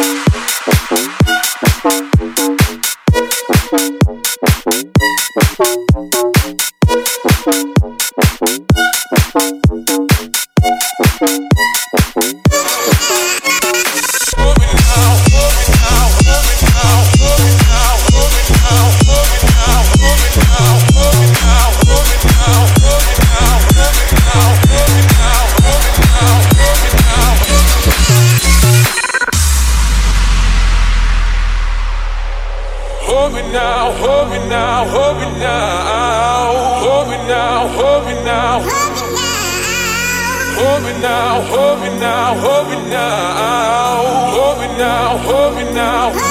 Thank you. hold me now, hold me now, hold me now, hold me now, hold me now, hold me now, hold me now, hold me now, hold me now, hold me now.